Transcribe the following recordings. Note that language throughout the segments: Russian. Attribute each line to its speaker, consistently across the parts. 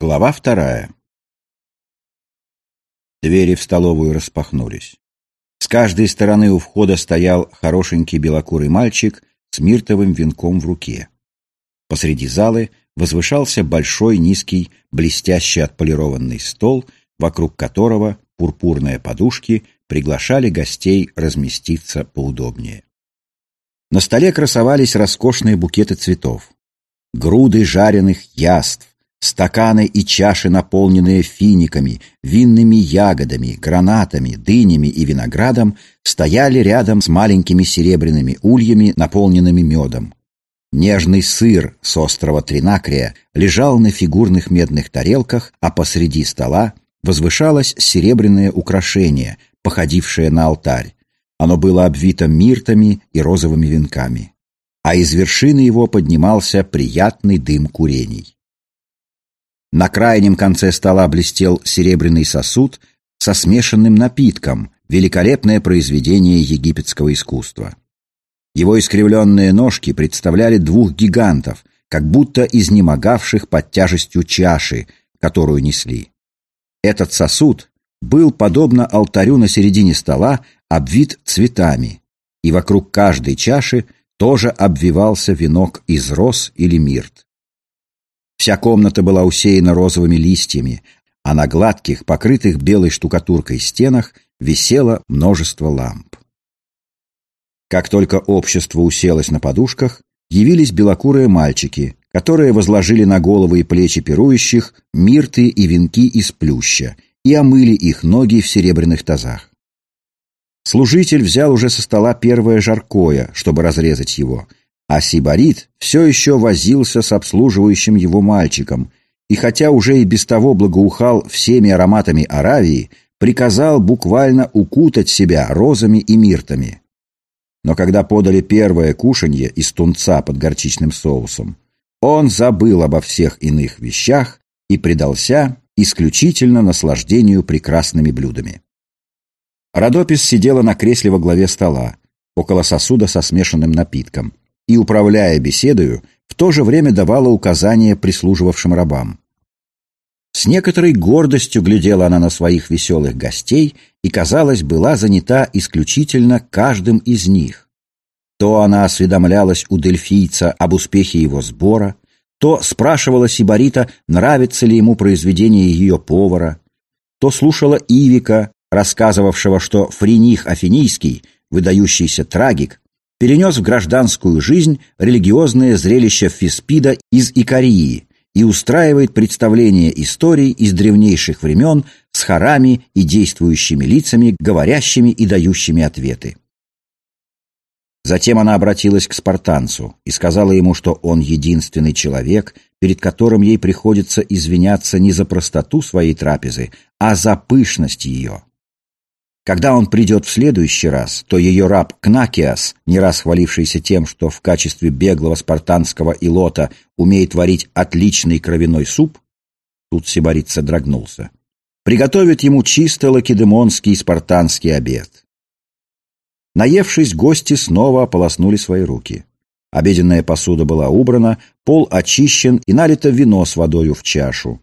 Speaker 1: Глава вторая. Двери в столовую распахнулись. С каждой стороны у входа стоял хорошенький белокурый мальчик с миртовым венком в руке. Посреди залы возвышался большой низкий, блестящий отполированный стол, вокруг которого пурпурные подушки приглашали гостей разместиться поудобнее. На столе красовались роскошные букеты цветов, груды жареных яств, Стаканы и чаши, наполненные финиками, винными ягодами, гранатами, дынями и виноградом, стояли рядом с маленькими серебряными ульями, наполненными медом. Нежный сыр с острова Тринакрия лежал на фигурных медных тарелках, а посреди стола возвышалось серебряное украшение, походившее на алтарь. Оно было обвито миртами и розовыми венками. А из вершины его поднимался приятный дым курений. На крайнем конце стола блестел серебряный сосуд со смешанным напитком, великолепное произведение египетского искусства. Его искривленные ножки представляли двух гигантов, как будто изнемогавших под тяжестью чаши, которую несли. Этот сосуд был, подобно алтарю на середине стола, обвит цветами, и вокруг каждой чаши тоже обвивался венок из роз или мирт. Вся комната была усеяна розовыми листьями, а на гладких, покрытых белой штукатуркой стенах висело множество ламп. Как только общество уселось на подушках, явились белокурые мальчики, которые возложили на головы и плечи пирующих мирты и венки из плюща и омыли их ноги в серебряных тазах. Служитель взял уже со стола первое жаркое, чтобы разрезать его, а Сибарит все еще возился с обслуживающим его мальчиком, и хотя уже и без того благоухал всеми ароматами Аравии, приказал буквально укутать себя розами и миртами. Но когда подали первое кушанье из тунца под горчичным соусом, он забыл обо всех иных вещах и предался исключительно наслаждению прекрасными блюдами. Родопис сидела на кресле во главе стола, около сосуда со смешанным напитком и, управляя беседою, в то же время давала указания прислуживавшим рабам. С некоторой гордостью глядела она на своих веселых гостей и, казалось, была занята исключительно каждым из них. То она осведомлялась у дельфийца об успехе его сбора, то спрашивала Сибарита, нравится ли ему произведение ее повара, то слушала Ивика, рассказывавшего, что Фриних Афинийский, выдающийся трагик, перенес в гражданскую жизнь религиозное зрелище Фиспида из Икарии и устраивает представление историй из древнейших времен с хорами и действующими лицами, говорящими и дающими ответы. Затем она обратилась к спартанцу и сказала ему, что он единственный человек, перед которым ей приходится извиняться не за простоту своей трапезы, а за пышность ее. Когда он придет в следующий раз, то ее раб Кнакиас, не раз хвалившийся тем, что в качестве беглого спартанского илота умеет варить отличный кровяной суп, тут Сибарит содрогнулся, приготовит ему чисто лакедемонский спартанский обед. Наевшись, гости снова ополоснули свои руки. Обеденная посуда была убрана, пол очищен и налито вино с водою в чашу.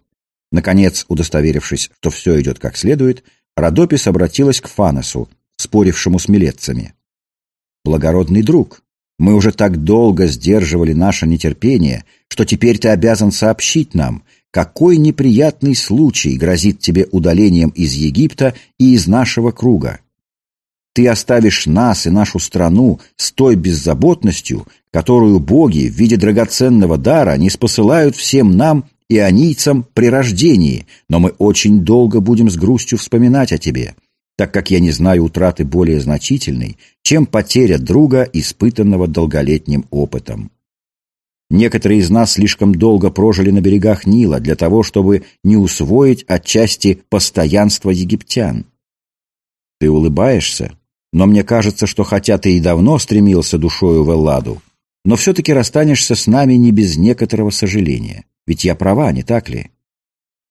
Speaker 1: Наконец, удостоверившись, что все идет как следует, Родопис обратилась к Фаносу, спорившему с милетцами. «Благородный друг, мы уже так долго сдерживали наше нетерпение, что теперь ты обязан сообщить нам, какой неприятный случай грозит тебе удалением из Египта и из нашего круга. Ты оставишь нас и нашу страну с той беззаботностью, которую боги в виде драгоценного дара не спосылают всем нам ионийцам при рождении, но мы очень долго будем с грустью вспоминать о тебе, так как я не знаю утраты более значительной, чем потеря друга, испытанного долголетним опытом. Некоторые из нас слишком долго прожили на берегах Нила для того, чтобы не усвоить отчасти постоянство египтян. Ты улыбаешься, но мне кажется, что хотя ты и давно стремился душою в Элладу, но все-таки расстанешься с нами не без некоторого сожаления. Ведь я права, не так ли?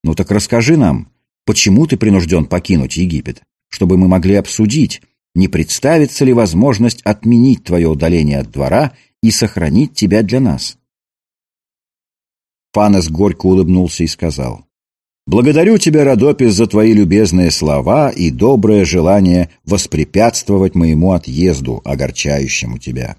Speaker 1: Ну так расскажи нам, почему ты принужден покинуть Египет, чтобы мы могли обсудить, не представится ли возможность отменить твое удаление от двора и сохранить тебя для нас?» Фанес горько улыбнулся и сказал, Благодарю тебя, Родопис, за твои любезные слова и доброе желание воспрепятствовать моему отъезду, огорчающему тебя.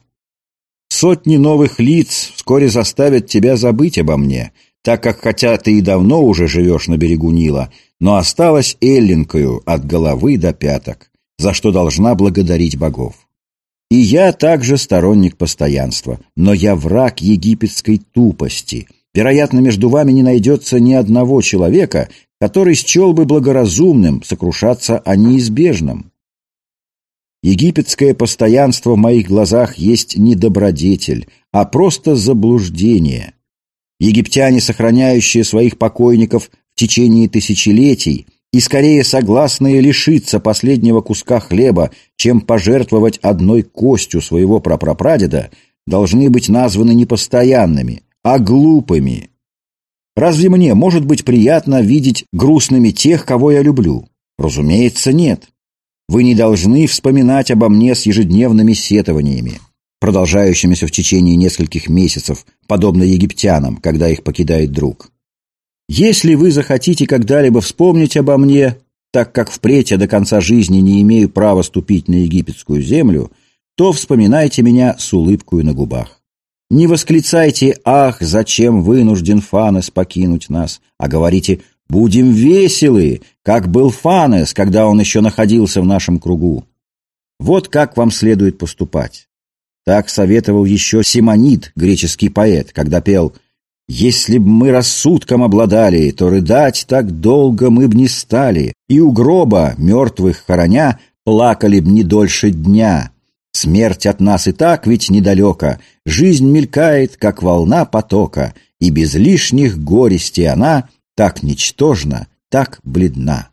Speaker 1: Сотни новых лиц вскоре заставят тебя забыть обо мне, так как хотя ты и давно уже живешь на берегу Нила, но осталась эллинкою от головы до пяток, за что должна благодарить богов. И я также сторонник постоянства, но я враг египетской тупости. Вероятно, между вами не найдется ни одного человека, который счел бы благоразумным сокрушаться о неизбежном. Египетское постоянство в моих глазах есть не добродетель, а просто заблуждение. Египтяне, сохраняющие своих покойников в течение тысячелетий, и скорее согласные лишиться последнего куска хлеба, чем пожертвовать одной костью своего прапрапрадеда, должны быть названы не постоянными, а глупыми. Разве мне может быть приятно видеть грустными тех, кого я люблю? Разумеется, нет. Вы не должны вспоминать обо мне с ежедневными сетованиями, продолжающимися в течение нескольких месяцев, подобно египтянам, когда их покидает друг. Если вы захотите когда-либо вспомнить обо мне, так как впредь я до конца жизни не имею права ступить на египетскую землю, то вспоминайте меня с улыбкой на губах. Не восклицайте «Ах, зачем вынужден Фанес покинуть нас», а говорите «Будем веселы, как был Фанес, когда он еще находился в нашем кругу». Вот как вам следует поступать. Так советовал еще Симонид, греческий поэт, когда пел. Если б мы рассудком обладали, то рыдать так долго мы б не стали, и у гроба, мертвых хороня, плакали б не дольше дня. Смерть от нас и так ведь недалека, жизнь мелькает, как волна потока, и без лишних горестей она так ничтожна, так бледна.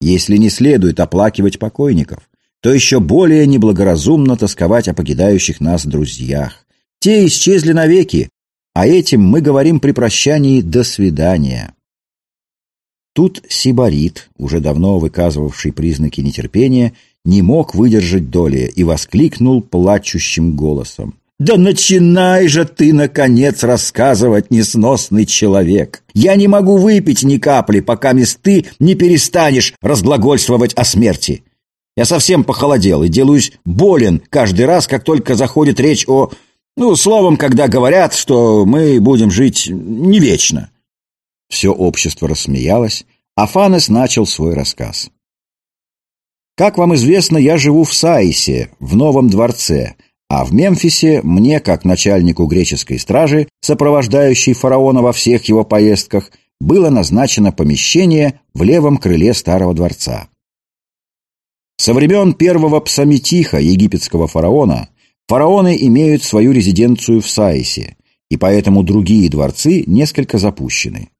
Speaker 1: Если не следует оплакивать покойников, то еще более неблагоразумно тосковать о покидающих нас друзьях. Те исчезли навеки, а этим мы говорим при прощании «до свидания». Тут Сибарит, уже давно выказывавший признаки нетерпения, не мог выдержать доли и воскликнул плачущим голосом. «Да начинай же ты, наконец, рассказывать, несносный человек! Я не могу выпить ни капли, пока ты не перестанешь разглагольствовать о смерти. Я совсем похолодел и делаюсь болен каждый раз, как только заходит речь о ну, словом, когда говорят, что мы будем жить не вечно. Все общество рассмеялось, а Фанес начал свой рассказ. Как вам известно, я живу в Саисе, в новом дворце, а в Мемфисе мне, как начальнику греческой стражи, сопровождающей фараона во всех его поездках, было назначено помещение в левом крыле старого дворца. Со времен первого псаметиха египетского фараона Фараоны имеют свою резиденцию в Саисе, и поэтому другие дворцы несколько запущены.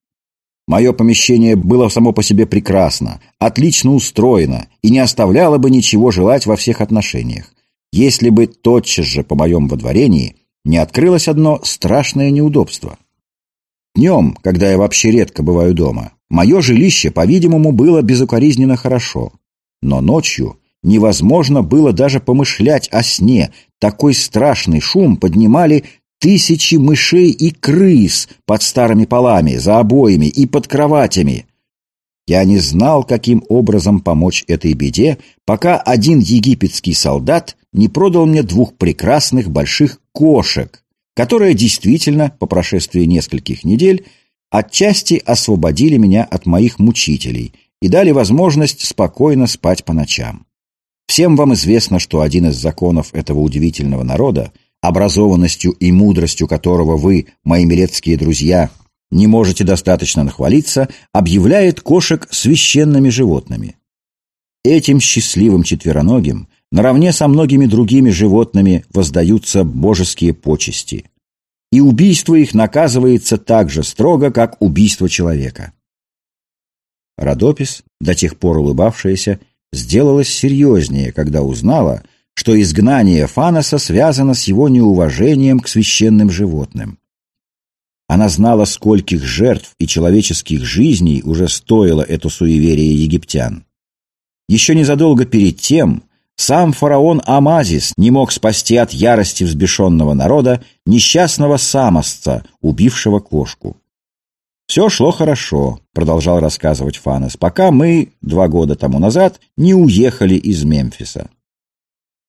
Speaker 1: Мое помещение было само по себе прекрасно, отлично устроено и не оставляло бы ничего желать во всех отношениях, если бы тотчас же по моем водворении не открылось одно страшное неудобство. Днем, когда я вообще редко бываю дома, мое жилище, по-видимому, было безукоризненно хорошо, но ночью невозможно было даже помышлять о сне, такой страшный шум поднимали тысячи мышей и крыс под старыми полами, за обоями и под кроватями. Я не знал, каким образом помочь этой беде, пока один египетский солдат не продал мне двух прекрасных больших кошек, которые действительно, по прошествии нескольких недель, отчасти освободили меня от моих мучителей и дали возможность спокойно спать по ночам. Всем вам известно, что один из законов этого удивительного народа, образованностью и мудростью которого вы, мои милецкие друзья, не можете достаточно нахвалиться, объявляет кошек священными животными. Этим счастливым четвероногим наравне со многими другими животными воздаются божеские почести. И убийство их наказывается так же строго, как убийство человека. Родопис, до тех пор улыбавшаяся, сделалась серьезнее, когда узнала, что изгнание Фаноса связано с его неуважением к священным животным. Она знала, скольких жертв и человеческих жизней уже стоило это суеверие египтян. Еще незадолго перед тем сам фараон Амазис не мог спасти от ярости взбешенного народа несчастного самосца, убившего кошку. Все шло хорошо, продолжал рассказывать Фанес, пока мы два года тому назад не уехали из Мемфиса.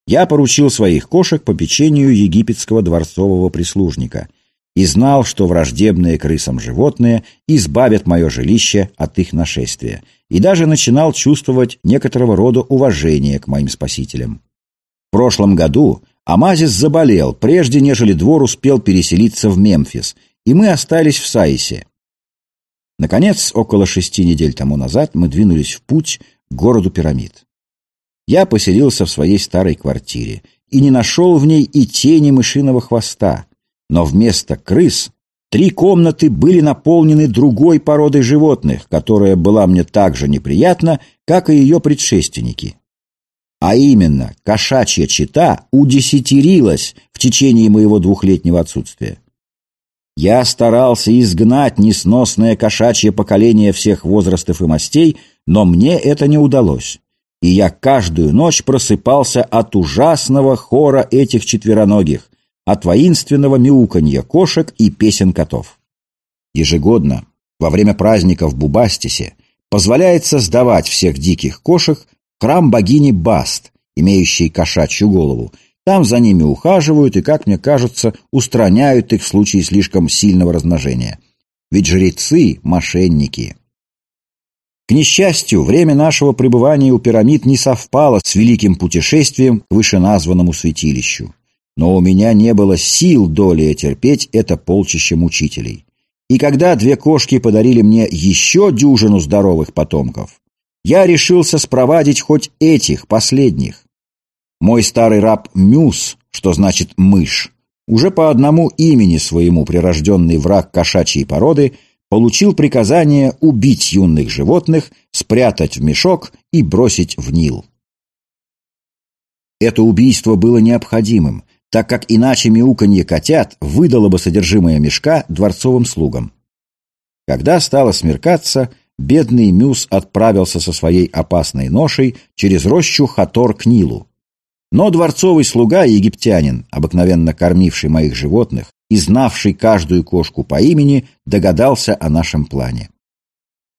Speaker 1: Я поручил своих кошек по печенью египетского дворцового прислужника и знал, что враждебные крысам животные избавят мое жилище от их нашествия, и даже начинал чувствовать некоторого рода уважение к моим спасителям. В прошлом году Амазис заболел, прежде нежели двор успел переселиться в Мемфис, и мы остались в Саисе. Наконец, около шести недель тому назад мы двинулись в путь к городу пирамид. Я поселился в своей старой квартире и не нашел в ней и тени мышиного хвоста, но вместо крыс три комнаты были наполнены другой породой животных, которая была мне так же неприятна, как и ее предшественники. А именно, кошачья чита удесятерилась в течение моего двухлетнего отсутствия. Я старался изгнать несносное кошачье поколение всех возрастов и мастей, но мне это не удалось и я каждую ночь просыпался от ужасного хора этих четвероногих, от воинственного мяуканья кошек и песен котов. Ежегодно, во время праздника в Бубастисе, позволяется сдавать всех диких кошек храм богини Баст, имеющий кошачью голову. Там за ними ухаживают и, как мне кажется, устраняют их в случае слишком сильного размножения. Ведь жрецы – мошенники. К несчастью, время нашего пребывания у пирамид не совпало с великим путешествием к вышеназванному святилищу. Но у меня не было сил доли терпеть это полчище мучителей. И когда две кошки подарили мне еще дюжину здоровых потомков, я решился спровадить хоть этих, последних. Мой старый раб Мюс, что значит «мышь», уже по одному имени своему прирожденный враг кошачьей породы – получил приказание убить юных животных, спрятать в мешок и бросить в Нил. Это убийство было необходимым, так как иначе мяуканье котят выдало бы содержимое мешка дворцовым слугам. Когда стало смеркаться, бедный Мюс отправился со своей опасной ношей через рощу Хатор к Нилу. Но дворцовый слуга, египтянин, обыкновенно кормивший моих животных, и знавший каждую кошку по имени, догадался о нашем плане.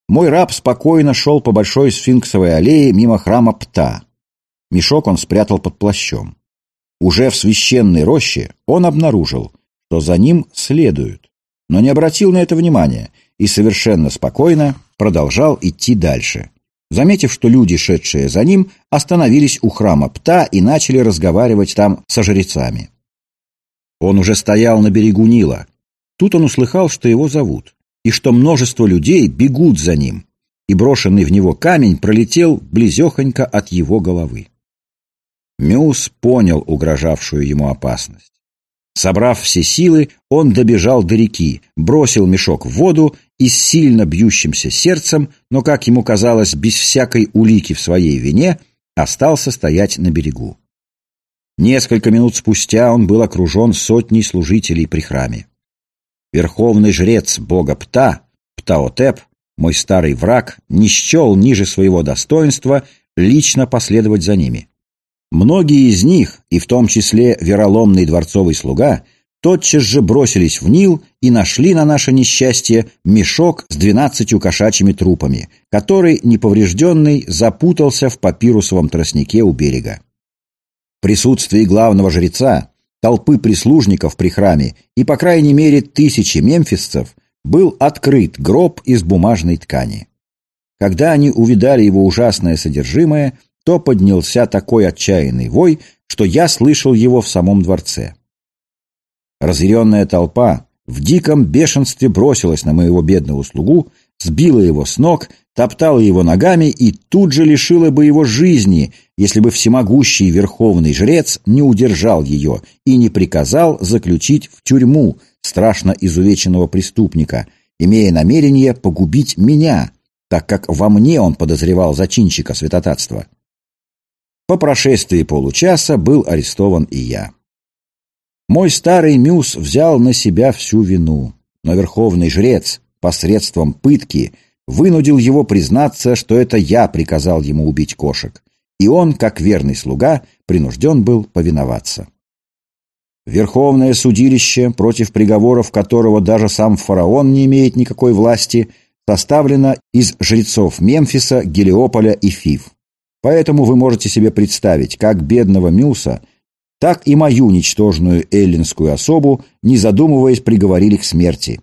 Speaker 1: Мой раб спокойно шел по большой сфинксовой аллее мимо храма Пта. Мешок он спрятал под плащом. Уже в священной роще он обнаружил, что за ним следуют, но не обратил на это внимания и совершенно спокойно продолжал идти дальше. Заметив, что люди, шедшие за ним, остановились у храма Пта и начали разговаривать там со жрецами. Он уже стоял на берегу Нила. Тут он услыхал, что его зовут, и что множество людей бегут за ним, и брошенный в него камень пролетел близехонько от его головы. Мюс понял угрожавшую ему опасность. Собрав все силы, он добежал до реки, бросил мешок в воду и с сильно бьющимся сердцем, но, как ему казалось, без всякой улики в своей вине, остался стоять на берегу. Несколько минут спустя он был окружен сотней служителей при храме. Верховный жрец бога Пта, Птаотеп, мой старый враг, не счел ниже своего достоинства лично последовать за ними. Многие из них, и в том числе вероломный дворцовый слуга, тотчас же бросились в Нил и нашли на наше несчастье мешок с двенадцатью кошачьими трупами, который, неповрежденный, запутался в папирусовом тростнике у берега присутствии главного жреца, толпы прислужников при храме и, по крайней мере, тысячи мемфисцев, был открыт гроб из бумажной ткани. Когда они увидали его ужасное содержимое, то поднялся такой отчаянный вой, что я слышал его в самом дворце. Разъяренная толпа в диком бешенстве бросилась на моего бедного слугу, сбила его с ног, топтала его ногами и тут же лишила бы его жизни, если бы всемогущий верховный жрец не удержал ее и не приказал заключить в тюрьму страшно изувеченного преступника, имея намерение погубить меня, так как во мне он подозревал зачинщика святотатства. По прошествии получаса был арестован и я. Мой старый Мюс взял на себя всю вину, но верховный жрец посредством пытки вынудил его признаться, что это я приказал ему убить кошек, и он, как верный слуга, принужден был повиноваться. Верховное судилище, против приговоров которого даже сам фараон не имеет никакой власти, составлено из жрецов Мемфиса, Гелиополя и Фив. Поэтому вы можете себе представить, как бедного Мюса, так и мою ничтожную эллинскую особу, не задумываясь, приговорили к смерти.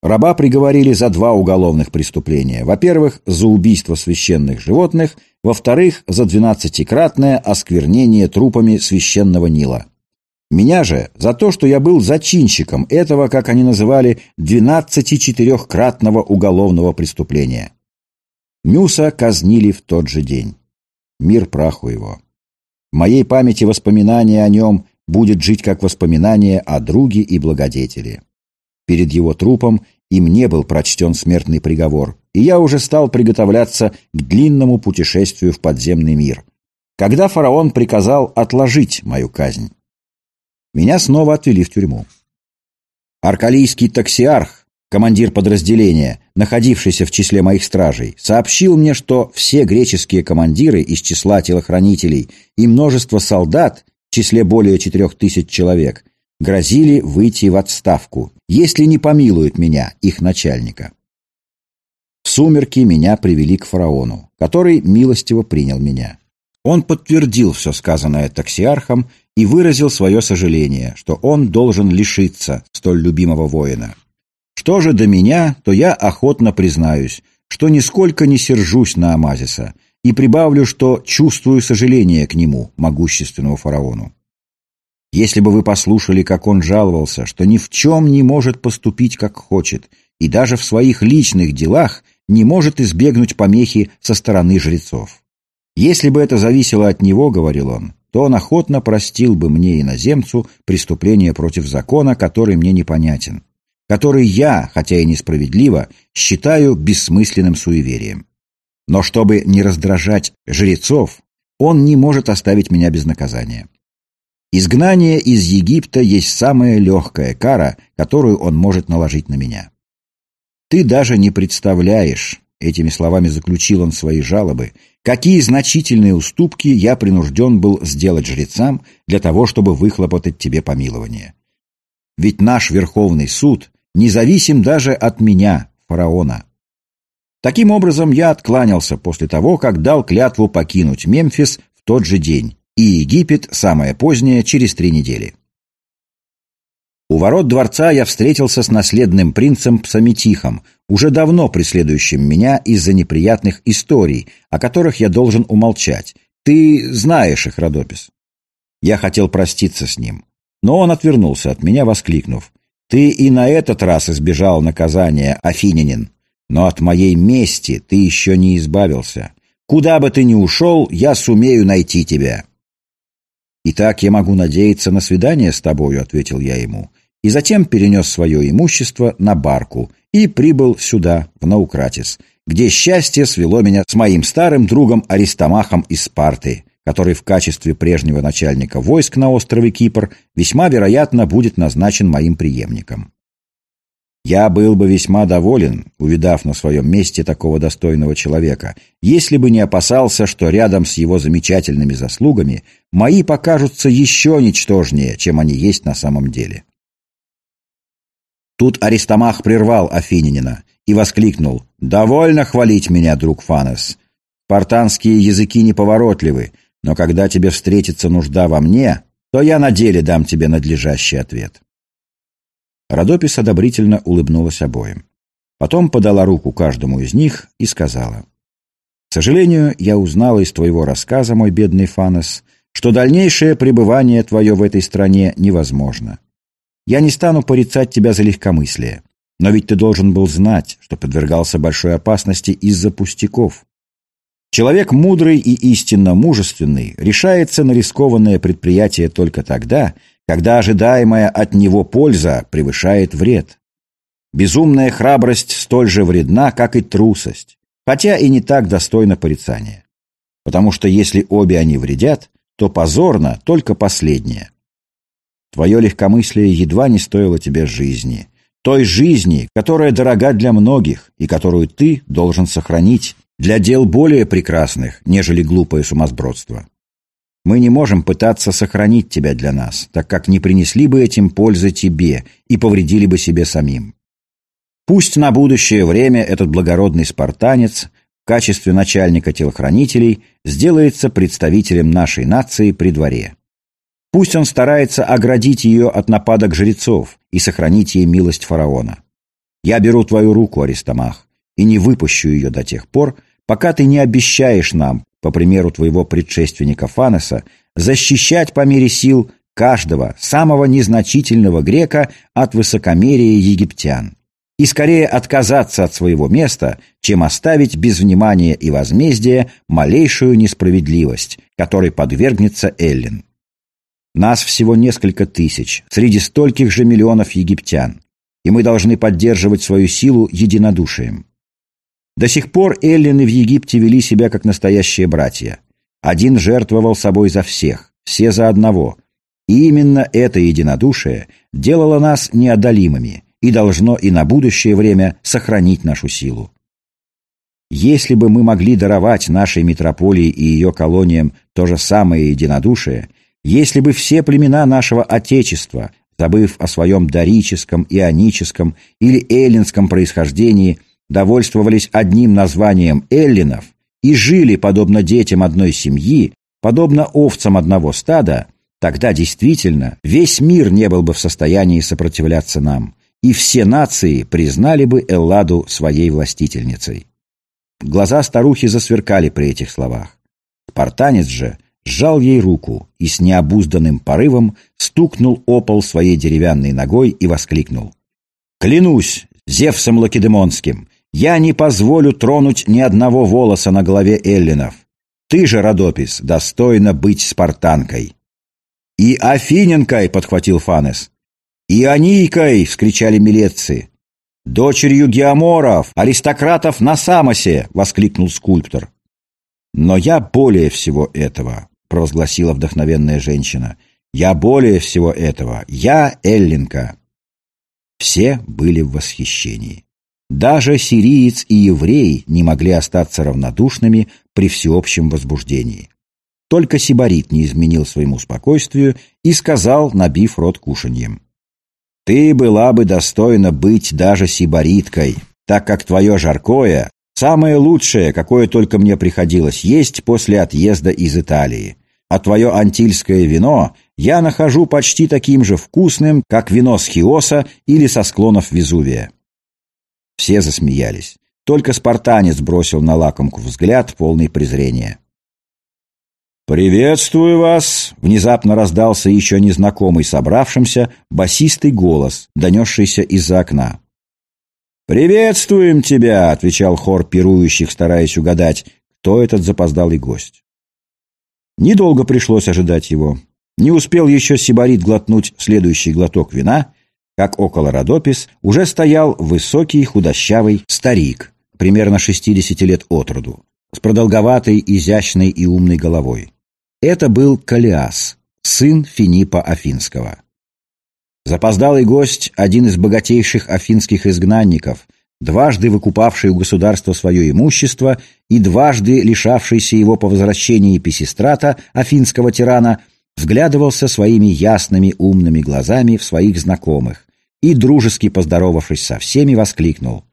Speaker 1: Раба приговорили за два уголовных преступления. Во-первых, за убийство священных животных, во-вторых, за двенадцатикратное осквернение трупами священного Нила. Меня же за то, что я был зачинщиком этого, как они называли, двенадцати-четырехкратного уголовного преступления. Мюса казнили в тот же день. Мир праху его. В моей памяти воспоминание о нем будет жить как воспоминание о друге и благодетеле. Перед его трупом и мне был прочтен смертный приговор, и я уже стал приготовляться к длинному путешествию в подземный мир, когда фараон приказал отложить мою казнь. Меня снова отвели в тюрьму. Аркалийский таксиарх, командир подразделения, находившийся в числе моих стражей, сообщил мне, что все греческие командиры из числа телохранителей и множество солдат, в числе более четырех тысяч человек, грозили выйти в отставку, если не помилуют меня, их начальника. В сумерки меня привели к фараону, который милостиво принял меня. Он подтвердил все сказанное таксиархом и выразил свое сожаление, что он должен лишиться столь любимого воина. Что же до меня, то я охотно признаюсь, что нисколько не сержусь на Амазиса и прибавлю, что чувствую сожаление к нему, могущественному фараону. Если бы вы послушали, как он жаловался, что ни в чем не может поступить, как хочет, и даже в своих личных делах не может избегнуть помехи со стороны жрецов. Если бы это зависело от него, говорил он, то он охотно простил бы мне, иноземцу, преступление против закона, который мне непонятен, который я, хотя и несправедливо, считаю бессмысленным суеверием. Но чтобы не раздражать жрецов, он не может оставить меня без наказания. Изгнание из Египта есть самая легкая кара, которую он может наложить на меня. Ты даже не представляешь, этими словами заключил он свои жалобы, какие значительные уступки я принужден был сделать жрецам для того, чтобы выхлопотать тебе помилование. Ведь наш Верховный суд независим даже от меня, фараона. Таким образом, я откланялся после того, как дал клятву покинуть Мемфис в тот же день, и Египет самое позднее через три недели. У ворот дворца я встретился с наследным принцем Псаметихом, уже давно преследующим меня из-за неприятных историй, о которых я должен умолчать. Ты знаешь их, Родопис. Я хотел проститься с ним, но он отвернулся от меня, воскликнув. «Ты и на этот раз избежал наказания, Афининин, но от моей мести ты еще не избавился. Куда бы ты ни ушел, я сумею найти тебя». «Итак, я могу надеяться на свидание с тобою», — ответил я ему, и затем перенес свое имущество на барку и прибыл сюда, в Наукратис, где счастье свело меня с моим старым другом Аристомахом из Спарты, который в качестве прежнего начальника войск на острове Кипр весьма вероятно будет назначен моим преемником. Я был бы весьма доволен, увидав на своем месте такого достойного человека, если бы не опасался, что рядом с его замечательными заслугами мои покажутся еще ничтожнее, чем они есть на самом деле. Тут Аристомах прервал Афининина и воскликнул «Довольно хвалить меня, друг Фанес. Спартанские языки неповоротливы, но когда тебе встретится нужда во мне, то я на деле дам тебе надлежащий ответ». Родопис одобрительно улыбнулась обоим. Потом подала руку каждому из них и сказала. «К сожалению, я узнала из твоего рассказа, мой бедный Фанес, что дальнейшее пребывание твое в этой стране невозможно. Я не стану порицать тебя за легкомыслие, но ведь ты должен был знать, что подвергался большой опасности из-за пустяков. Человек мудрый и истинно мужественный решается на рискованное предприятие только тогда, когда ожидаемая от него польза превышает вред. Безумная храбрость столь же вредна, как и трусость, хотя и не так достойна порицания. Потому что если обе они вредят, то позорно только последнее. Твое легкомыслие едва не стоило тебе жизни. Той жизни, которая дорога для многих и которую ты должен сохранить для дел более прекрасных, нежели глупое сумасбродство. Мы не можем пытаться сохранить тебя для нас, так как не принесли бы этим пользы тебе и повредили бы себе самим. Пусть на будущее время этот благородный спартанец в качестве начальника телохранителей сделается представителем нашей нации при дворе. Пусть он старается оградить ее от нападок жрецов и сохранить ей милость фараона. Я беру твою руку, Аристомах, и не выпущу ее до тех пор, пока ты не обещаешь нам, по примеру твоего предшественника Фанеса, защищать по мере сил каждого самого незначительного грека от высокомерия египтян и скорее отказаться от своего места, чем оставить без внимания и возмездия малейшую несправедливость, которой подвергнется Эллин. Нас всего несколько тысяч, среди стольких же миллионов египтян, и мы должны поддерживать свою силу единодушием. До сих пор эллины в Египте вели себя как настоящие братья. Один жертвовал собой за всех, все за одного. И именно это единодушие делало нас неодолимыми и должно и на будущее время сохранить нашу силу. Если бы мы могли даровать нашей метрополии и ее колониям то же самое единодушие, если бы все племена нашего Отечества, забыв о своем дорическом, ионическом или эллинском происхождении – довольствовались одним названием эллинов и жили, подобно детям одной семьи, подобно овцам одного стада, тогда действительно весь мир не был бы в состоянии сопротивляться нам, и все нации признали бы Элладу своей властительницей. Глаза старухи засверкали при этих словах. Спартанец же сжал ей руку и с необузданным порывом стукнул о пол своей деревянной ногой и воскликнул. «Клянусь Зевсом Лакедемонским, я не позволю тронуть ни одного волоса на голове эллинов. Ты же, Родопис, достойна быть спартанкой. И Афиненкой, подхватил Фанес. И Анийкой, вскричали милетцы. Дочерью Геоморов, аристократов на Самосе, воскликнул скульптор. Но я более всего этого, провозгласила вдохновенная женщина. Я более всего этого. Я эллинка. Все были в восхищении. Даже сириец и еврей не могли остаться равнодушными при всеобщем возбуждении. Только сибарит не изменил своему спокойствию и сказал, набив рот кушаньем. «Ты была бы достойна быть даже сибариткой, так как твое жаркое — самое лучшее, какое только мне приходилось есть после отъезда из Италии, а твое антильское вино я нахожу почти таким же вкусным, как вино с Хиоса или со склонов Везувия». Все засмеялись. Только спартанец бросил на лакомку взгляд, полный презрения. «Приветствую вас!» — внезапно раздался еще незнакомый собравшимся басистый голос, донесшийся из-за окна. «Приветствуем тебя!» — отвечал хор пирующих, стараясь угадать, кто этот запоздалый гость. Недолго пришлось ожидать его. Не успел еще Сибарит глотнуть следующий глоток вина, как около Родопис уже стоял высокий худощавый старик, примерно 60 лет от роду, с продолговатой, изящной и умной головой. Это был Калиас, сын Финипа Афинского. Запоздалый гость, один из богатейших афинских изгнанников, дважды выкупавший у государства свое имущество и дважды лишавшийся его по возвращении Писистрата, афинского тирана, вглядывался своими ясными умными глазами в своих знакомых, и, дружески поздоровавшись со всеми, воскликнул.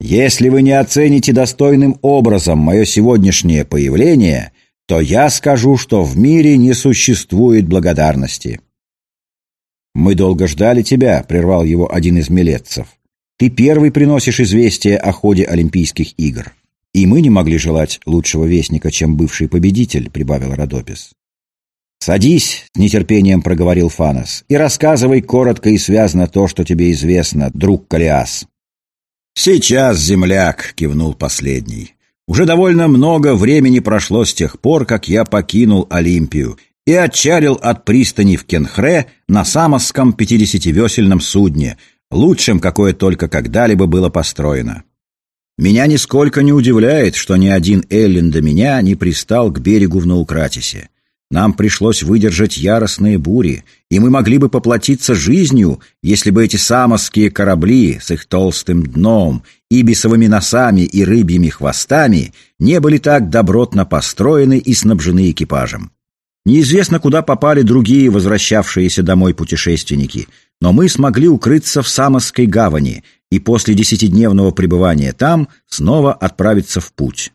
Speaker 1: «Если вы не оцените достойным образом мое сегодняшнее появление, то я скажу, что в мире не существует благодарности». «Мы долго ждали тебя», — прервал его один из милетцев. «Ты первый приносишь известие о ходе Олимпийских игр. И мы не могли желать лучшего вестника, чем бывший победитель», — прибавил Родопис. «Садись», — с нетерпением проговорил Фанос, «и рассказывай коротко и связно то, что тебе известно, друг Калиас». «Сейчас, земляк», — кивнул последний. «Уже довольно много времени прошло с тех пор, как я покинул Олимпию и отчалил от пристани в Кенхре на самосском пятидесятивесельном судне, лучшем, какое только когда-либо было построено. Меня нисколько не удивляет, что ни один Эллин до меня не пристал к берегу в Наукратисе. Нам пришлось выдержать яростные бури, и мы могли бы поплатиться жизнью, если бы эти самосские корабли с их толстым дном, ибисовыми носами и рыбьими хвостами не были так добротно построены и снабжены экипажем. Неизвестно, куда попали другие возвращавшиеся домой путешественники, но мы смогли укрыться в Самосской гавани и после десятидневного пребывания там снова отправиться в путь.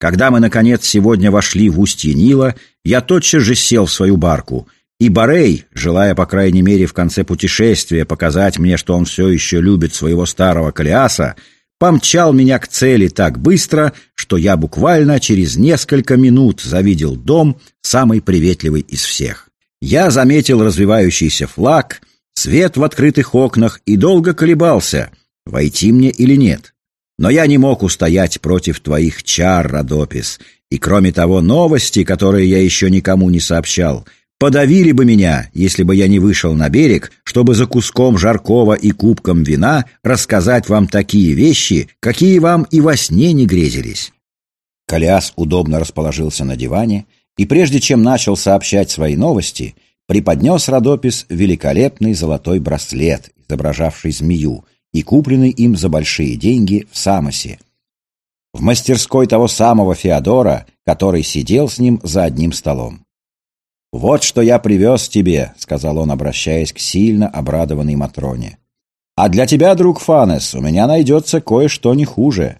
Speaker 1: Когда мы, наконец, сегодня вошли в устье Нила, я тотчас же сел в свою барку, и Барей, желая, по крайней мере, в конце путешествия показать мне, что он все еще любит своего старого Калиаса, помчал меня к цели так быстро, что я буквально через несколько минут завидел дом, самый приветливый из всех. Я заметил развивающийся флаг, свет в открытых окнах и долго колебался, войти мне или нет. Но я не мог устоять против твоих чар, Родопис, и кроме того, новости, которые я еще никому не сообщал — подавили бы меня, если бы я не вышел на берег, чтобы за куском жаркого и кубком вина рассказать вам такие вещи, какие вам и во сне не грезились». Коляс удобно расположился на диване и, прежде чем начал сообщать свои новости, преподнес Родопис великолепный золотой браслет, изображавший змею, и купленный им за большие деньги в Самосе, в мастерской того самого Феодора, который сидел с ним за одним столом. «Вот что я привез тебе», — сказал он, обращаясь к сильно обрадованной Матроне. «А для тебя, друг Фанес, у меня найдется кое-что не хуже.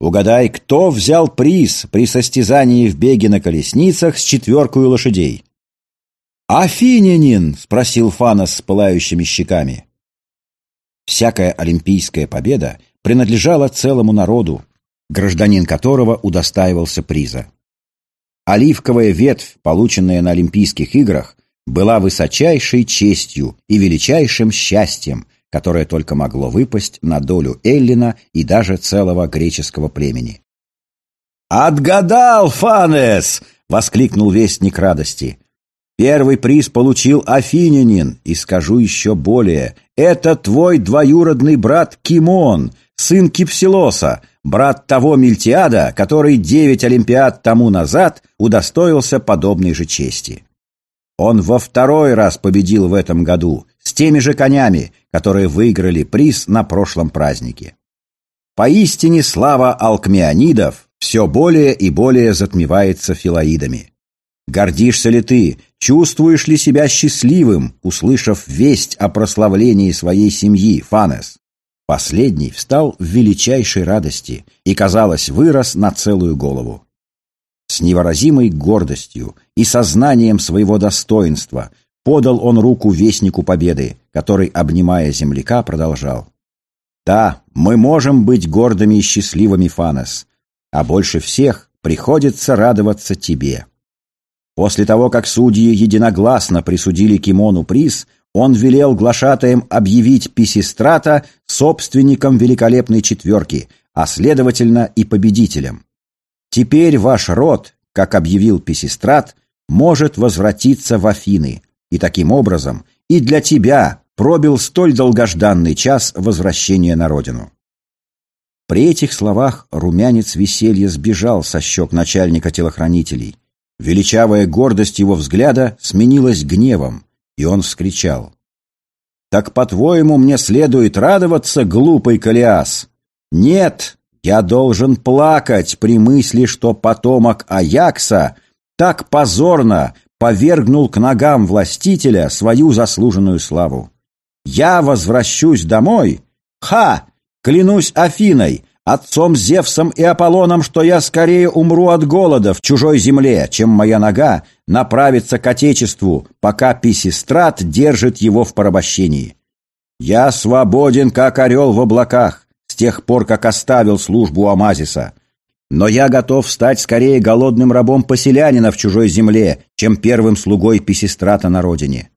Speaker 1: Угадай, кто взял приз при состязании в беге на колесницах с четверкой лошадей?» «Афинянин!» — спросил Фанес с пылающими щеками. Всякая олимпийская победа принадлежала целому народу, гражданин которого удостаивался приза. Оливковая ветвь, полученная на Олимпийских играх, была высочайшей честью и величайшим счастьем, которое только могло выпасть на долю Эллина и даже целого греческого племени. «Отгадал, Фанес!» — воскликнул вестник радости. «Первый приз получил Афинянин, и скажу еще более. Это твой двоюродный брат Кимон, сын Кипсилоса, брат того Мильтиада, который девять Олимпиад тому назад удостоился подобной же чести. Он во второй раз победил в этом году с теми же конями, которые выиграли приз на прошлом празднике. Поистине слава алкмеонидов все более и более затмевается филоидами. Гордишься ли ты, чувствуешь ли себя счастливым, услышав весть о прославлении своей семьи, Фанес? Последний встал в величайшей радости и, казалось, вырос на целую голову. С невыразимой гордостью и сознанием своего достоинства подал он руку Вестнику Победы, который, обнимая земляка, продолжал. «Да, мы можем быть гордыми и счастливыми, Фанес, а больше всех приходится радоваться тебе». После того, как судьи единогласно присудили Кимону приз, он велел глашатаем объявить Писистрата собственником великолепной четверки, а следовательно и победителем. Теперь ваш род, как объявил Писистрат, может возвратиться в Афины, и таким образом и для тебя пробил столь долгожданный час возвращения на родину. При этих словах румянец веселья сбежал со щек начальника телохранителей. Величавая гордость его взгляда сменилась гневом. И он вскричал. «Так, по-твоему, мне следует радоваться, глупый Калиас? Нет, я должен плакать при мысли, что потомок Аякса так позорно повергнул к ногам властителя свою заслуженную славу. Я возвращусь домой? Ха! Клянусь Афиной, отцом Зевсом и Аполлоном, что я скорее умру от голода в чужой земле, чем моя нога направится к Отечеству, пока Писистрат держит его в порабощении. Я свободен, как орел в облаках, с тех пор, как оставил службу Амазиса. Но я готов стать скорее голодным рабом поселянина в чужой земле, чем первым слугой Писистрата на родине.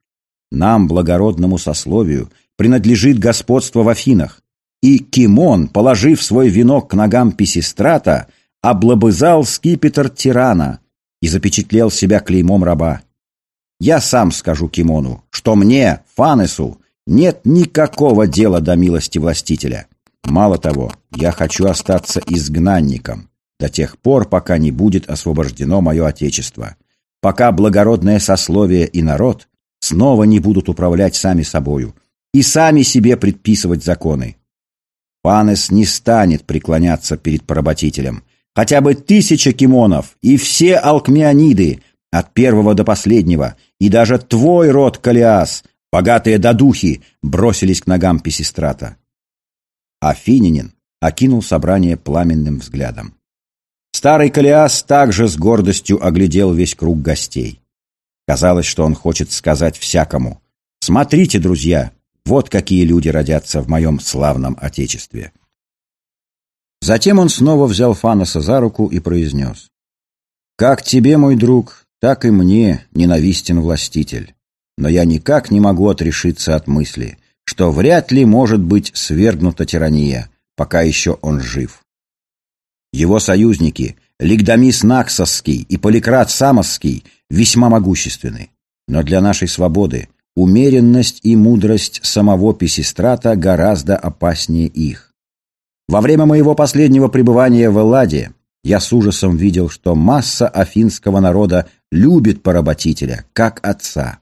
Speaker 1: Нам, благородному сословию, принадлежит господство в Афинах, и Кимон, положив свой венок к ногам Писистрата, облобызал скипетр тирана и запечатлел себя клеймом раба. Я сам скажу Кимону, что мне, Фанесу, нет никакого дела до милости властителя. Мало того, я хочу остаться изгнанником до тех пор, пока не будет освобождено мое отечество, пока благородное сословие и народ снова не будут управлять сами собою и сами себе предписывать законы. Панес не станет преклоняться перед поработителем. Хотя бы тысяча кимонов и все алкмеониды от первого до последнего, и даже твой род, Калиас, богатые додухи, бросились к ногам Песистрата. Афининин окинул собрание пламенным взглядом. Старый Калиас также с гордостью оглядел весь круг гостей. Казалось, что он хочет сказать всякому «Смотрите, друзья, вот какие люди родятся в моем славном Отечестве». Затем он снова взял Фаноса за руку и произнес «Как тебе, мой друг, так и мне ненавистен властитель, но я никак не могу отрешиться от мысли, что вряд ли может быть свергнута тирания, пока еще он жив. Его союзники, Лигдамис Наксосский и Поликрат Самосский, весьма могущественны, но для нашей свободы умеренность и мудрость самого Песистрата гораздо опаснее их. Во время моего последнего пребывания в Элладе я с ужасом видел, что масса афинского народа любит поработителя, как отца.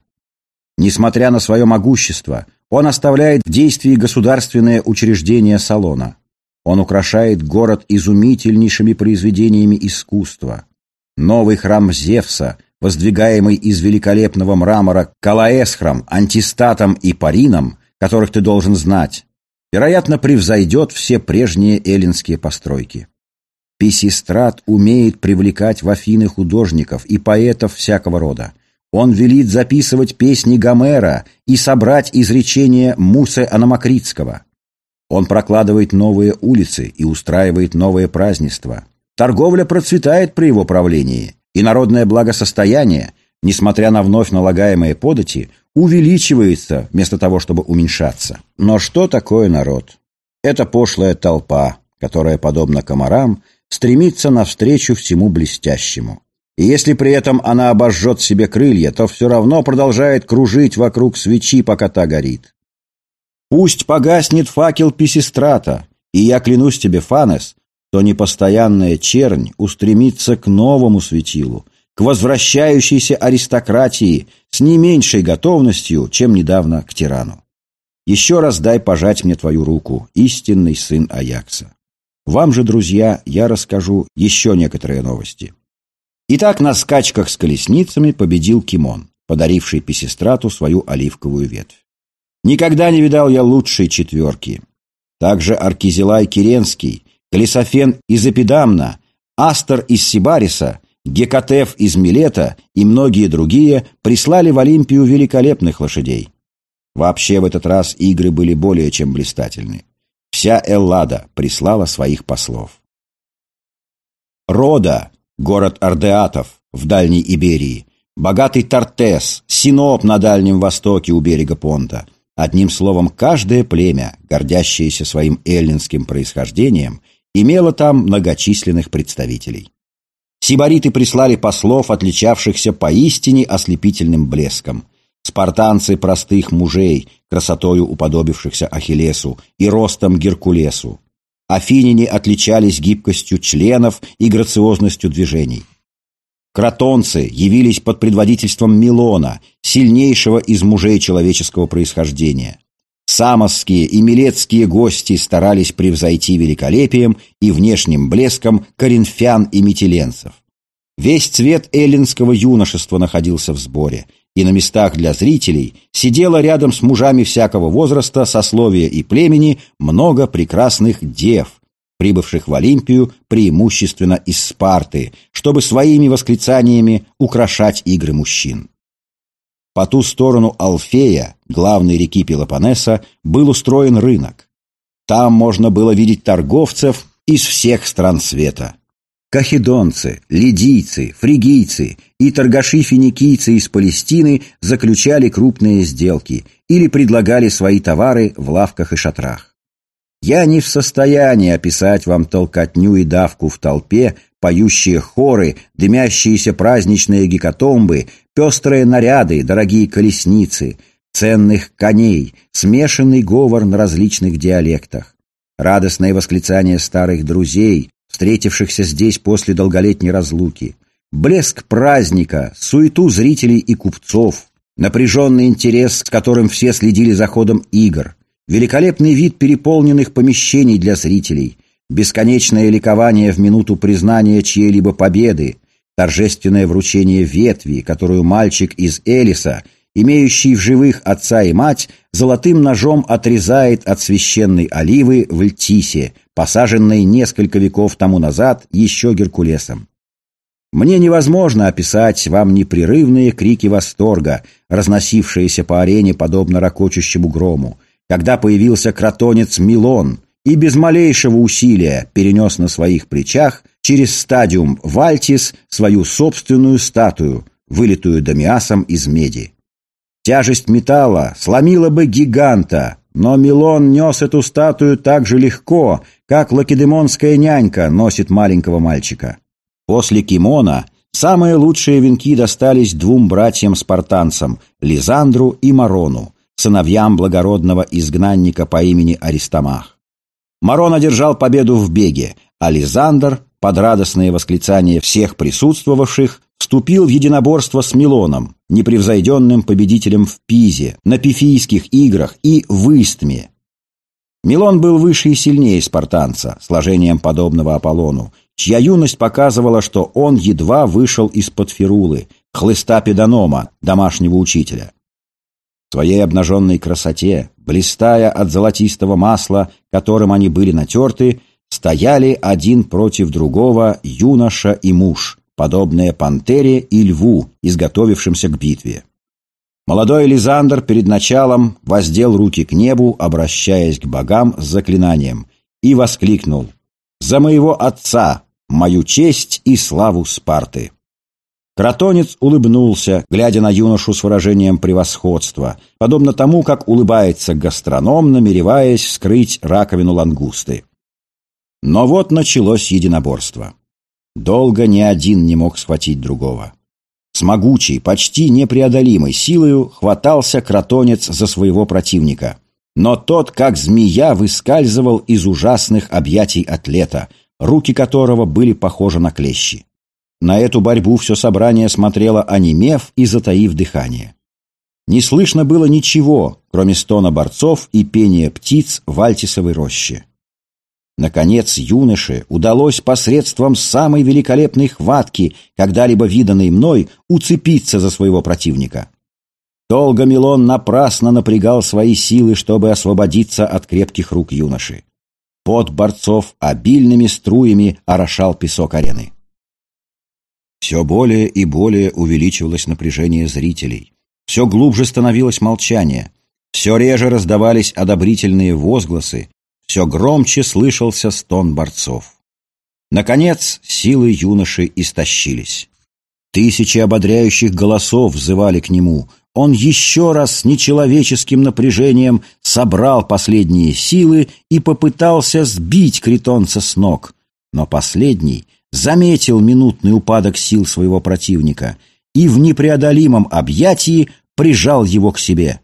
Speaker 1: Несмотря на свое могущество, он оставляет в действии государственное учреждение салона. Он украшает город изумительнейшими произведениями искусства. Новый храм Зевса, воздвигаемый из великолепного мрамора Калаэсхром, Антистатом и Парином, которых ты должен знать, вероятно, превзойдет все прежние эллинские постройки. Писистрат умеет привлекать в Афины художников и поэтов всякого рода. Он велит записывать песни Гомера и собрать изречения Мусы Аномакритского. Он прокладывает новые улицы и устраивает новые празднества. Торговля процветает при его правлении, и народное благосостояние, несмотря на вновь налагаемые подати, увеличивается вместо того, чтобы уменьшаться. Но что такое народ? Это пошлая толпа, которая, подобно комарам, стремится навстречу всему блестящему. И если при этом она обожжет себе крылья, то все равно продолжает кружить вокруг свечи, пока та горит. Пусть погаснет факел Писистрата, и я клянусь тебе, Фанес, то непостоянная чернь устремится к новому светилу, к возвращающейся аристократии с не меньшей готовностью, чем недавно к тирану. Еще раз дай пожать мне твою руку, истинный сын Аякса. Вам же, друзья, я расскажу еще некоторые новости. Итак, на скачках с колесницами победил Кимон, подаривший Песистрату свою оливковую ветвь. Никогда не видал я лучшей четверки. Также Аркизилай Киренский, Колесофен из Эпидамна, Астер из Сибариса, Гекатеф из Милета и многие другие прислали в Олимпию великолепных лошадей. Вообще в этот раз игры были более чем блистательны. Вся Эллада прислала своих послов. Рода, город Ардеатов в Дальней Иберии, богатый Тартес, Синоп на Дальнем Востоке у берега Понта. Одним словом, каждое племя, гордящееся своим эллинским происхождением, имело там многочисленных представителей. Сибариты прислали послов, отличавшихся поистине ослепительным блеском – спартанцы простых мужей, красотою уподобившихся Ахиллесу и ростом Геркулесу. Афиняне отличались гибкостью членов и грациозностью движений. Кротонцы явились под предводительством Милона, сильнейшего из мужей человеческого происхождения. Самосские и милецкие гости старались превзойти великолепием и внешним блеском коринфян и метеленцев. Весь цвет эллинского юношества находился в сборе, и на местах для зрителей сидело рядом с мужами всякого возраста, сословия и племени много прекрасных дев, прибывших в Олимпию преимущественно из Спарты, чтобы своими восклицаниями украшать игры мужчин. По ту сторону Алфея, главной реки Пелопоннеса, был устроен рынок. Там можно было видеть торговцев из всех стран света. Кахедонцы, лидийцы, фригийцы и торгаши-финикийцы из Палестины заключали крупные сделки или предлагали свои товары в лавках и шатрах. Я не в состоянии описать вам толкотню и давку в толпе, поющие хоры, дымящиеся праздничные гекатомбы, пестрые наряды, дорогие колесницы, ценных коней, смешанный говор на различных диалектах, радостные восклицания старых друзей, встретившихся здесь после долголетней разлуки, блеск праздника, суету зрителей и купцов, напряженный интерес, с которым все следили за ходом игр, великолепный вид переполненных помещений для зрителей, бесконечное ликование в минуту признания чьей-либо победы, торжественное вручение ветви, которую мальчик из Элиса, имеющий в живых отца и мать, золотым ножом отрезает от священной оливы в Льтисе, посаженной несколько веков тому назад еще Геркулесом. Мне невозможно описать вам непрерывные крики восторга, разносившиеся по арене подобно ракочущему грому, когда появился кротонец Милон и без малейшего усилия перенес на своих плечах через стадиум Вальтис свою собственную статую, вылитую домиасом из меди. Тяжесть металла сломила бы гиганта, но Милон нес эту статую так же легко, как лакедемонская нянька носит маленького мальчика. После кимона самые лучшие венки достались двум братьям-спартанцам – Лизандру и Марону, сыновьям благородного изгнанника по имени Аристомах. Марон одержал победу в беге, а Лизандр, под радостные восклицания всех присутствовавших, вступил в единоборство с Милоном, непревзойденным победителем в Пизе, на Пифийских играх и в Истме. Милон был выше и сильнее спартанца, сложением подобного Аполлону, чья юность показывала, что он едва вышел из-под фирулы, хлыста педонома, домашнего учителя. В своей обнаженной красоте, блистая от золотистого масла, которым они были натерты, стояли один против другого юноша и муж, подобные пантере и льву, изготовившимся к битве. Молодой Лизандр перед началом воздел руки к небу, обращаясь к богам с заклинанием, и воскликнул «За моего отца, мою честь и славу Спарты. Кротонец улыбнулся, глядя на юношу с выражением превосходства, подобно тому, как улыбается гастроном, намереваясь скрыть раковину лангусты. Но вот началось единоборство. Долго ни один не мог схватить другого. С могучей, почти непреодолимой силою хватался кротонец за своего противника. Но тот, как змея, выскальзывал из ужасных объятий атлета — руки которого были похожи на клещи. На эту борьбу все собрание смотрело, онемев и затаив дыхание. Не слышно было ничего, кроме стона борцов и пения птиц в альтисовой роще. Наконец, юноше удалось посредством самой великолепной хватки, когда-либо виданной мной, уцепиться за своего противника. Долго Милон напрасно напрягал свои силы, чтобы освободиться от крепких рук юноши. Пот борцов обильными струями орошал песок арены. Все более и более увеличивалось напряжение зрителей. Все глубже становилось молчание. Все реже раздавались одобрительные возгласы. Все громче слышался стон борцов. Наконец, силы юноши истощились. Тысячи ободряющих голосов взывали к нему. Он еще раз с нечеловеческим напряжением собрал последние силы и попытался сбить критонца с ног. Но последний заметил минутный упадок сил своего противника и в непреодолимом объятии прижал его к себе.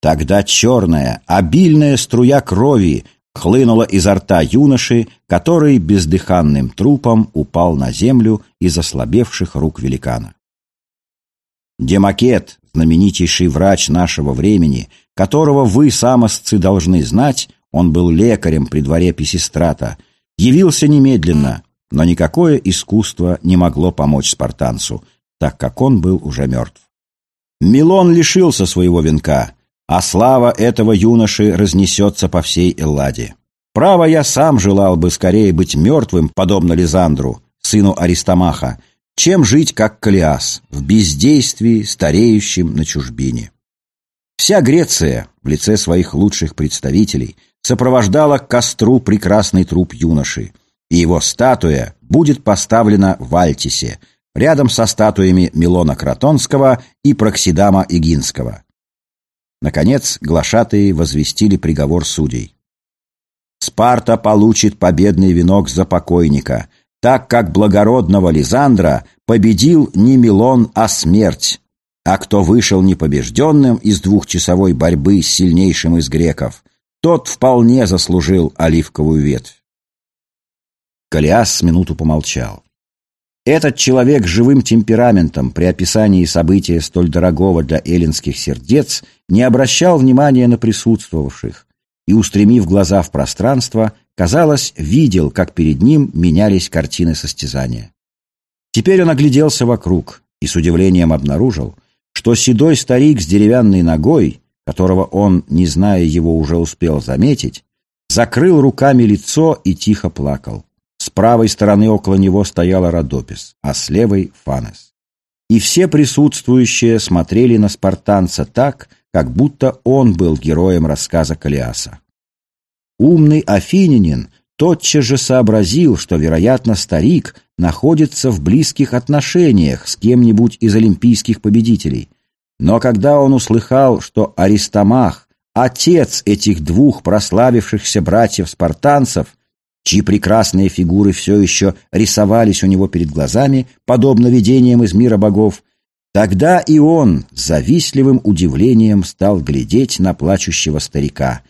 Speaker 1: Тогда черная, обильная струя крови хлынула изо рта юноши, который бездыханным трупом упал на землю из ослабевших рук великана. Демакет, знаменитейший врач нашего времени, которого вы, самосцы, должны знать, он был лекарем при дворе Писистрата, явился немедленно, но никакое искусство не могло помочь спартанцу, так как он был уже мертв. Милон лишился своего венка — а слава этого юноши разнесется по всей Элладе. Право, я сам желал бы скорее быть мертвым, подобно Лизандру, сыну Аристомаха, чем жить, как Калиас, в бездействии, стареющем на чужбине. Вся Греция, в лице своих лучших представителей, сопровождала к костру прекрасный труп юноши, и его статуя будет поставлена в Альтисе, рядом со статуями Милона Кротонского и Проксидама Игинского. Наконец, глашатые возвестили приговор судей. Спарта получит победный венок за покойника, так как благородного Лизандра победил не Милон, а смерть. А кто вышел непобежденным из двухчасовой борьбы с сильнейшим из греков, тот вполне заслужил оливковую ветвь. Калиас с минуту помолчал. Этот человек с живым темпераментом при описании события столь дорогого для эллинских сердец не обращал внимания на присутствовавших и, устремив глаза в пространство, казалось, видел, как перед ним менялись картины состязания. Теперь он огляделся вокруг и с удивлением обнаружил, что седой старик с деревянной ногой, которого он, не зная его, уже успел заметить, закрыл руками лицо и тихо плакал. Правой стороны около него стояла Родопис, а с левой — Фанес. И все присутствующие смотрели на спартанца так, как будто он был героем рассказа Калиаса. Умный афинянин тотчас же сообразил, что, вероятно, старик находится в близких отношениях с кем-нибудь из олимпийских победителей. Но когда он услыхал, что Аристомах, отец этих двух прославившихся братьев-спартанцев, чьи прекрасные фигуры все еще рисовались у него перед глазами, подобно видениям из мира богов, тогда и он с завистливым удивлением стал глядеть на плачущего старика,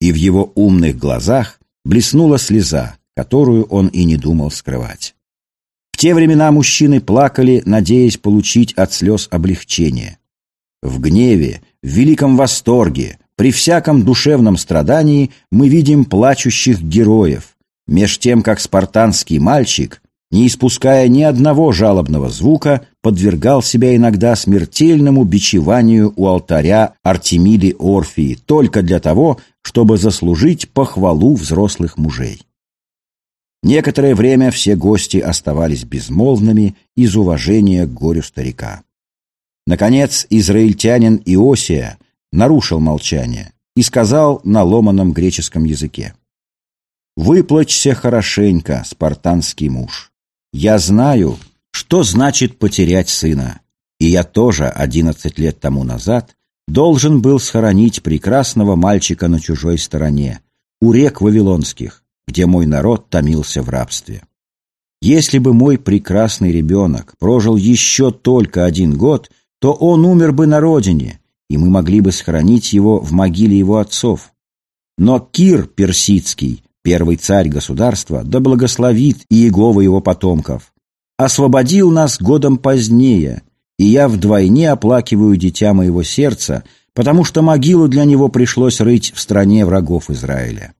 Speaker 1: и в его умных глазах блеснула слеза, которую он и не думал скрывать. В те времена мужчины плакали, надеясь получить от слез облегчение. В гневе, в великом восторге, при всяком душевном страдании мы видим плачущих героев, меж тем, как спартанский мальчик, не испуская ни одного жалобного звука, подвергал себя иногда смертельному бичеванию у алтаря Артемиды Орфии только для того, чтобы заслужить похвалу взрослых мужей. Некоторое время все гости оставались безмолвными из уважения к горю старика. Наконец, израильтянин Иосия нарушил молчание и сказал на ломаном греческом языке. «Выплачься хорошенько, спартанский муж. Я знаю, что значит потерять сына, и я тоже одиннадцать лет тому назад должен был схоронить прекрасного мальчика на чужой стороне, у рек Вавилонских, где мой народ томился в рабстве. Если бы мой прекрасный ребенок прожил еще только один год, то он умер бы на родине, и мы могли бы схоронить его в могиле его отцов. Но Кир Персидский, первый царь государства, да благословит Иегова его потомков, освободил нас годом позднее, и я вдвойне оплакиваю дитя моего сердца, потому что могилу для него пришлось рыть в стране врагов Израиля.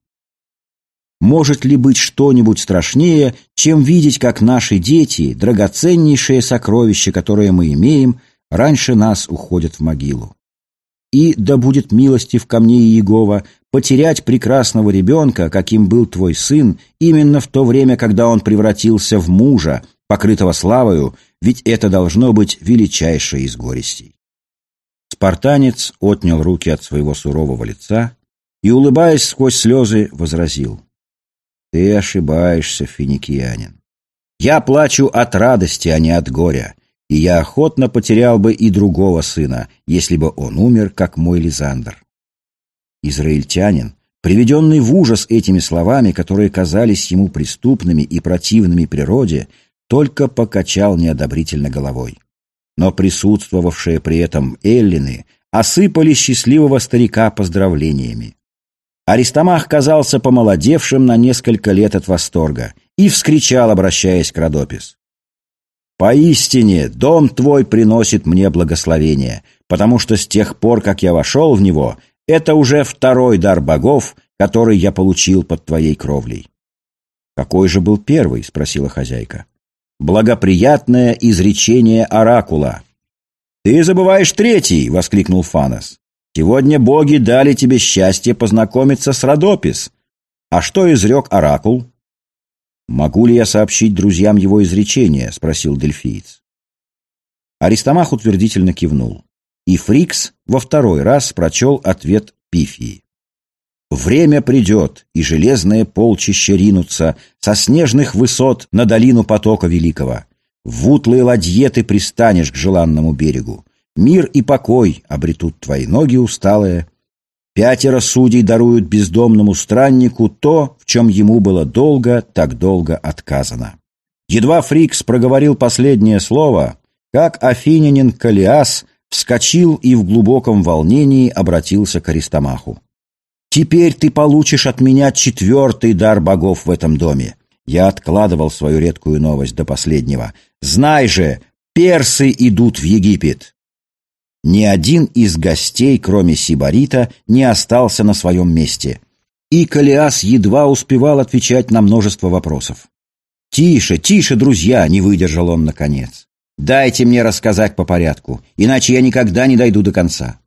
Speaker 1: Может ли быть что-нибудь страшнее, чем видеть, как наши дети, драгоценнейшее сокровище, которое мы имеем, раньше нас уходят в могилу? И, да будет милостив ко мне Иегова, потерять прекрасного ребенка, каким был твой сын, именно в то время, когда он превратился в мужа, покрытого славою, ведь это должно быть величайшее из горестей. Спартанец отнял руки от своего сурового лица и, улыбаясь сквозь слезы, возразил. «Ты ошибаешься, финикиянин. Я плачу от радости, а не от горя, и я охотно потерял бы и другого сына, если бы он умер, как мой Лизандр». Израильтянин, приведенный в ужас этими словами, которые казались ему преступными и противными природе, только покачал неодобрительно головой. Но присутствовавшие при этом эллины осыпали счастливого старика поздравлениями. Аристомах казался помолодевшим на несколько лет от восторга и вскричал, обращаясь к Родопис. «Поистине, дом твой приносит мне благословение, потому что с тех пор, как я вошел в него, это уже второй дар богов, который я получил под твоей кровлей». «Какой же был первый?» — спросила хозяйка благоприятное изречение оракула. «Ты забываешь третий!» — воскликнул Фанос. «Сегодня боги дали тебе счастье познакомиться с Родопис. А что изрек оракул?» «Могу ли я сообщить друзьям его изречение?» — спросил Дельфиец. Аристомах утвердительно кивнул. И Фрикс во второй раз прочел ответ Пифии. Время придет, и железные полчища ринутся со снежных высот на долину потока великого. В утлые ладье ты пристанешь к желанному берегу. Мир и покой обретут твои ноги усталые. Пятеро судей даруют бездомному страннику то, в чем ему было долго, так долго отказано. Едва Фрикс проговорил последнее слово, как афинянин Калиас вскочил и в глубоком волнении обратился к Аристомаху. Теперь ты получишь от меня четвертый дар богов в этом доме. Я откладывал свою редкую новость до последнего. Знай же, персы идут в Египет. Ни один из гостей, кроме Сибарита, не остался на своем месте. И Калиас едва успевал отвечать на множество вопросов. «Тише, тише, друзья!» — не выдержал он наконец. «Дайте мне рассказать по порядку, иначе я никогда не дойду до конца.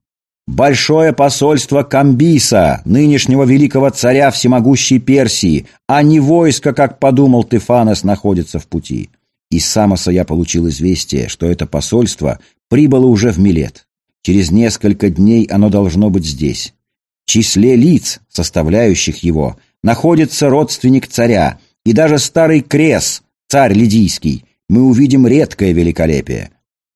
Speaker 1: Большое посольство Камбиса, нынешнего великого царя всемогущей Персии, а не войско, как подумал Тефанос, находится в пути. Из Самоса я получил известие, что это посольство прибыло уже в Милет. Через несколько дней оно должно быть здесь. В числе лиц, составляющих его, находится родственник царя, и даже старый Крес, царь Лидийский. Мы увидим редкое великолепие.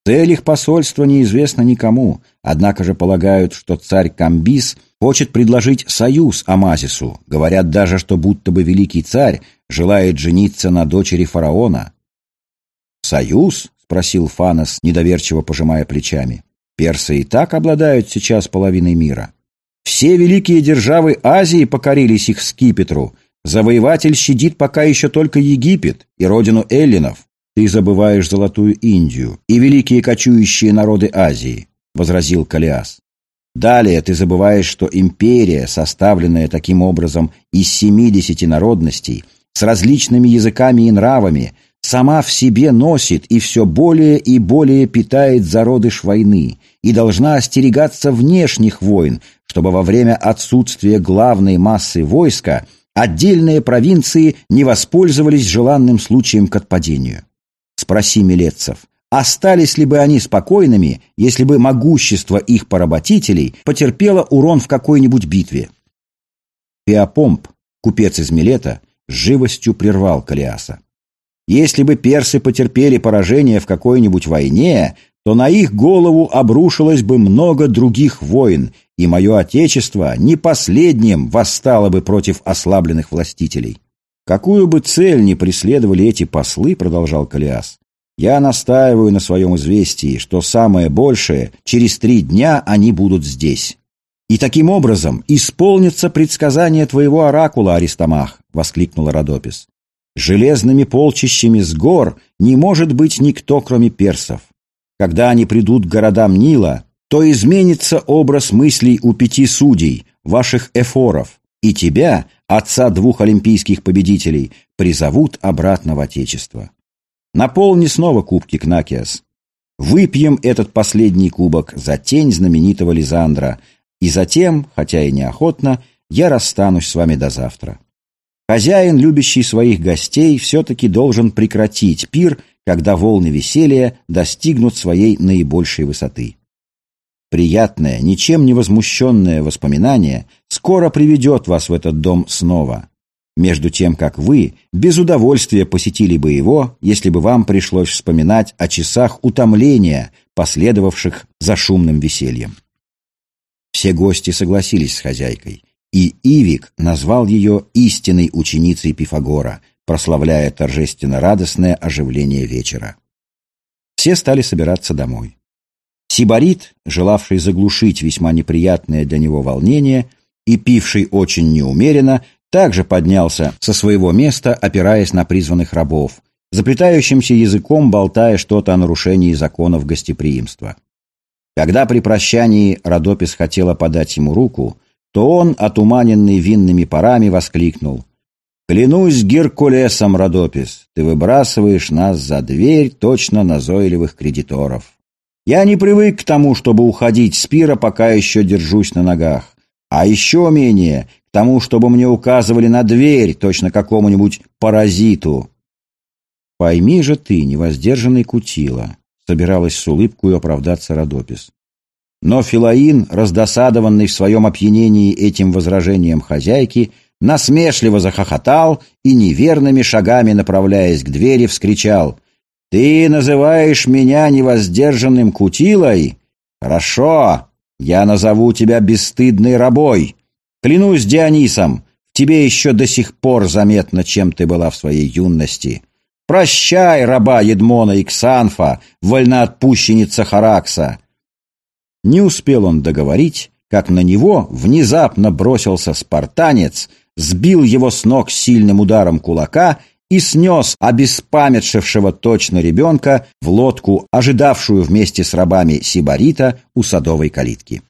Speaker 1: Цель их посольства неизвестна никому, однако же полагают, что царь Камбис хочет предложить союз Амазису. Говорят даже, что будто бы великий царь желает жениться на дочери фараона. «Союз?» — спросил Фанос, недоверчиво пожимая плечами. «Персы и так обладают сейчас половиной мира. Все великие державы Азии покорились их скипетру. Завоеватель щадит пока еще только Египет и родину эллинов. Ты забываешь Золотую Индию и великие кочующие народы Азии», — возразил Калиас. Далее ты забываешь, что империя, составленная таким образом из семидесяти народностей, с различными языками и нравами, сама в себе носит и все более и более питает зародыш войны и должна остерегаться внешних войн, чтобы во время отсутствия главной массы войска отдельные провинции не воспользовались желанным случаем к отпадению. Спроси милетцев, остались ли бы они спокойными, если бы могущество их поработителей потерпело урон в какой-нибудь битве? Пиапомп, купец из Милета, живостью прервал Калиаса. Если бы персы потерпели поражение в какой-нибудь войне, то на их голову обрушилось бы много других войн, и мое отечество не последним восстало бы против ослабленных властителей. Какую бы цель ни преследовали эти послы, продолжал Калиас, я настаиваю на своем известии, что самое большее, через три дня они будут здесь. И таким образом исполнится предсказание твоего оракула, Аристомах, воскликнула Родопис. Железными полчищами с гор не может быть никто, кроме персов. Когда они придут к городам Нила, то изменится образ мыслей у пяти судей, ваших эфоров, и тебя, отца двух олимпийских победителей, призовут обратно в Отечество. Наполни снова кубки, Кнакиас. Выпьем этот последний кубок за тень знаменитого Лизандра, и затем, хотя и неохотно, я расстанусь с вами до завтра. Хозяин, любящий своих гостей, все-таки должен прекратить пир, когда волны веселья достигнут своей наибольшей высоты. Приятное, ничем не возмущенное воспоминание скоро приведет вас в этот дом снова, между тем как вы без удовольствия посетили бы его, если бы вам пришлось вспоминать о часах утомления, последовавших за шумным весельем. Все гости согласились с хозяйкой – и Ивик назвал ее истинной ученицей Пифагора, прославляя торжественно радостное оживление вечера. Все стали собираться домой. Сибарит, желавший заглушить весьма неприятное для него волнение и пивший очень неумеренно, также поднялся со своего места, опираясь на призванных рабов, заплетающимся языком болтая что-то о нарушении законов гостеприимства. Когда при прощании Родопис хотела подать ему руку, то он, отуманенный винными парами, воскликнул. «Клянусь Геркулесом, Родопис, ты выбрасываешь нас за дверь точно назойливых кредиторов. Я не привык к тому, чтобы уходить с пира, пока еще держусь на ногах, а еще менее к тому, чтобы мне указывали на дверь, точно какому-нибудь паразиту». «Пойми же ты, невоздержанный кутила», — собиралась с улыбкой оправдаться Родопис. Но Филаин, раздосадованный в своем опьянении этим возражением хозяйки, насмешливо захохотал и неверными шагами, направляясь к двери, вскричал «Ты называешь меня невоздержанным кутилой? Хорошо, я назову тебя бесстыдной рабой. Клянусь Дионисом, тебе еще до сих пор заметно, чем ты была в своей юности. Прощай, раба Едмона и Ксанфа, вольноотпущенница Харакса!» Не успел он договорить, как на него внезапно бросился спартанец, сбил его с ног сильным ударом кулака и снес обеспамятшившего точно ребенка в лодку, ожидавшую вместе с рабами Сибарита у садовой калитки.